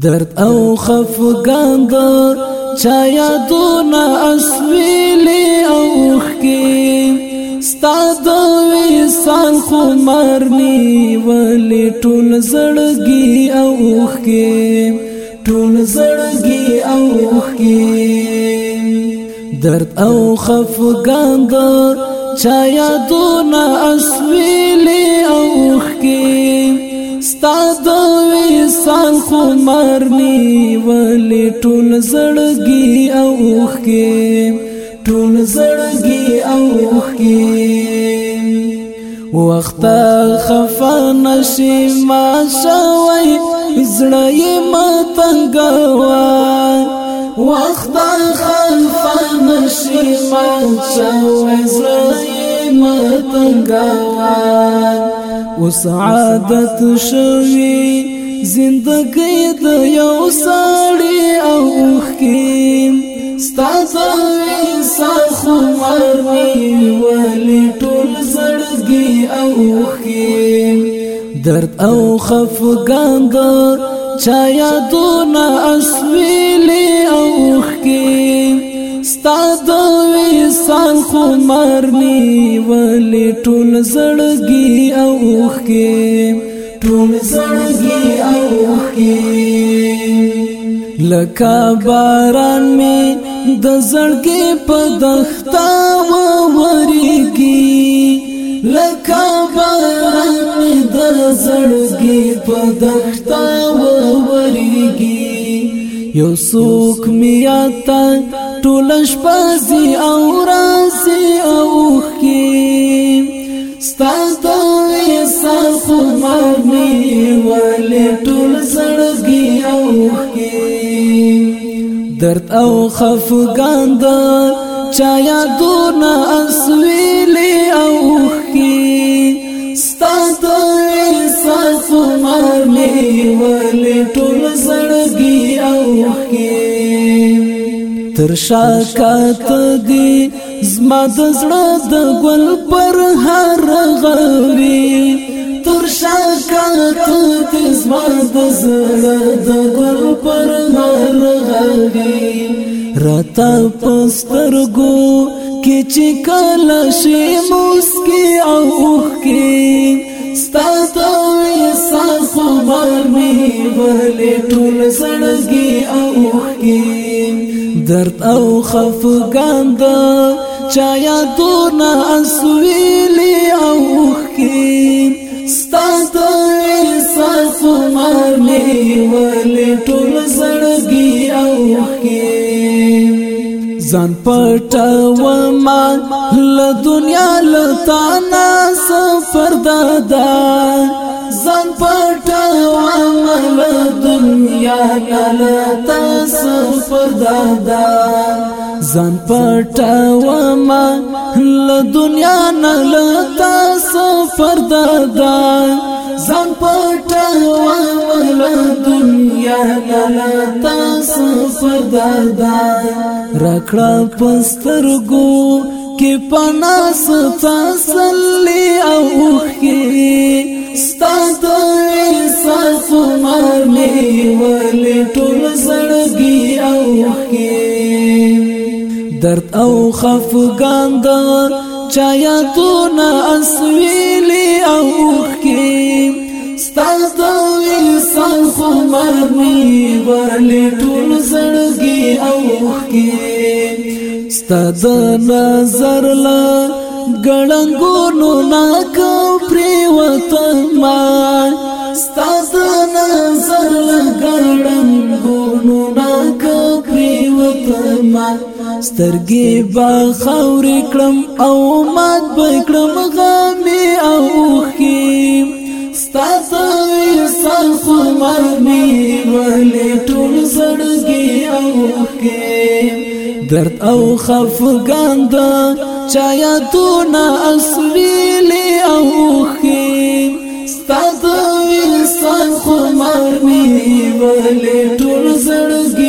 درد او خفګان دا چا یادونه اسویلې او خکې ستاد وېسان خو مرني ولې ټول زړګي او خکې ټول زړګي او خکې درد او خفګان دا چا یادونه اسویلې او خکې ستاد وې انسان خو مرني ولې ټول زړګي او خې ټول زړګي او خې وخت خفن شي ما شوي زړه یې متنګوا وخت خفن شي ما شوي زړه یې متنګوا وسعادت شوي زندګۍ د یو سړی او خیم ستاسو انسان خو ورني ولی ټول زړګي او خیم درد او خفګان در چا یادونه اسویلې او خیم ستاسو انسان خو مرني ولی ټول زړګي او خیم ټول زړګي اوخه لکه باران می د زړګي په دښتا و وريږي لکه باران می د زړګي په دښتا و وريږي یو څوک میاته ټول شپه او مرمي ولې ټول زړګي اوخي درد او خفګان دا چا یادونه اسویلې اوخي ستاسو احساس مرمي ولې ټول زړګي اوخي تر شاکات دی زما د زړه د ګل پر هر غوي اسمان د زړه د ګل پر نار غلي راتا پسترګو کې چې کله شي مسکی او اوخ کې ستاسو احساس خبر مې وهلې ټول سړګي او اوخ کې درد او خفګان دا چا یا دونه اسویلی او اوخ کې ستاسو خمار می ول ټول زړګي او کې ځان پټو ما له دنیا لتا نا سفر دادا ځان پټو ما له دنیا لتا سفر دادا ځان پټو ما له دنیا لتا سفر دادا زن پټا وله دنیا لاله تاسو فردا رکړه پسترګو کې پناس تسلی او خې ستاد احساس مرلې ولې ټول زړګي او خې درد او خفګان دا چایاتونه اسویلی او خکې ستاسو د انسان خو مرمي ورلې ټول زړګي او خکې ستاسو نظر لا ګړنګونو ناکو پری وطن ما ستاسو نظر لا ګړنګونو ناکو پما سترګې با خورې کړم او مات به کړم غمې او خیم ستاسو انسان خو مرمي ولې ټول زړګي او خیم درد او خفګان دا چایا تو نه اسویلې او خیم ستاسو انسان خو مرمي ولې ټول زړګي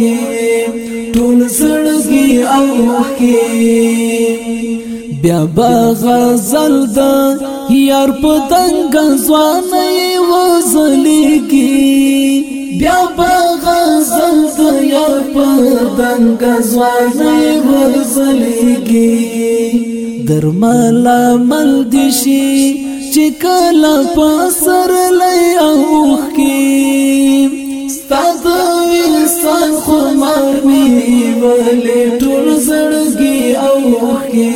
کې ټول زړګي اوه کې بیا بغزل دا یار پتنګ ځوانې وزلې کې بیا بغزل دا یار پتنګ ځوانې وزلې کې درمل مل دشي چې کله پسر لای اوخ کې ستاسو ځان خو مار می ولې ټول زړګي او وخی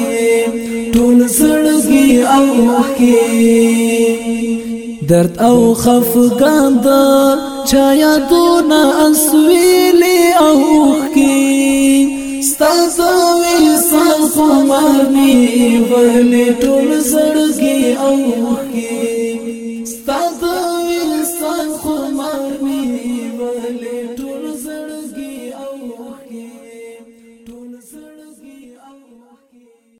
ټول زړګي او وخی درد او خفقان دا چا یادونه اسویلې او وخی ستاسو وسان خو مار می ولې ټول زړګي او وخی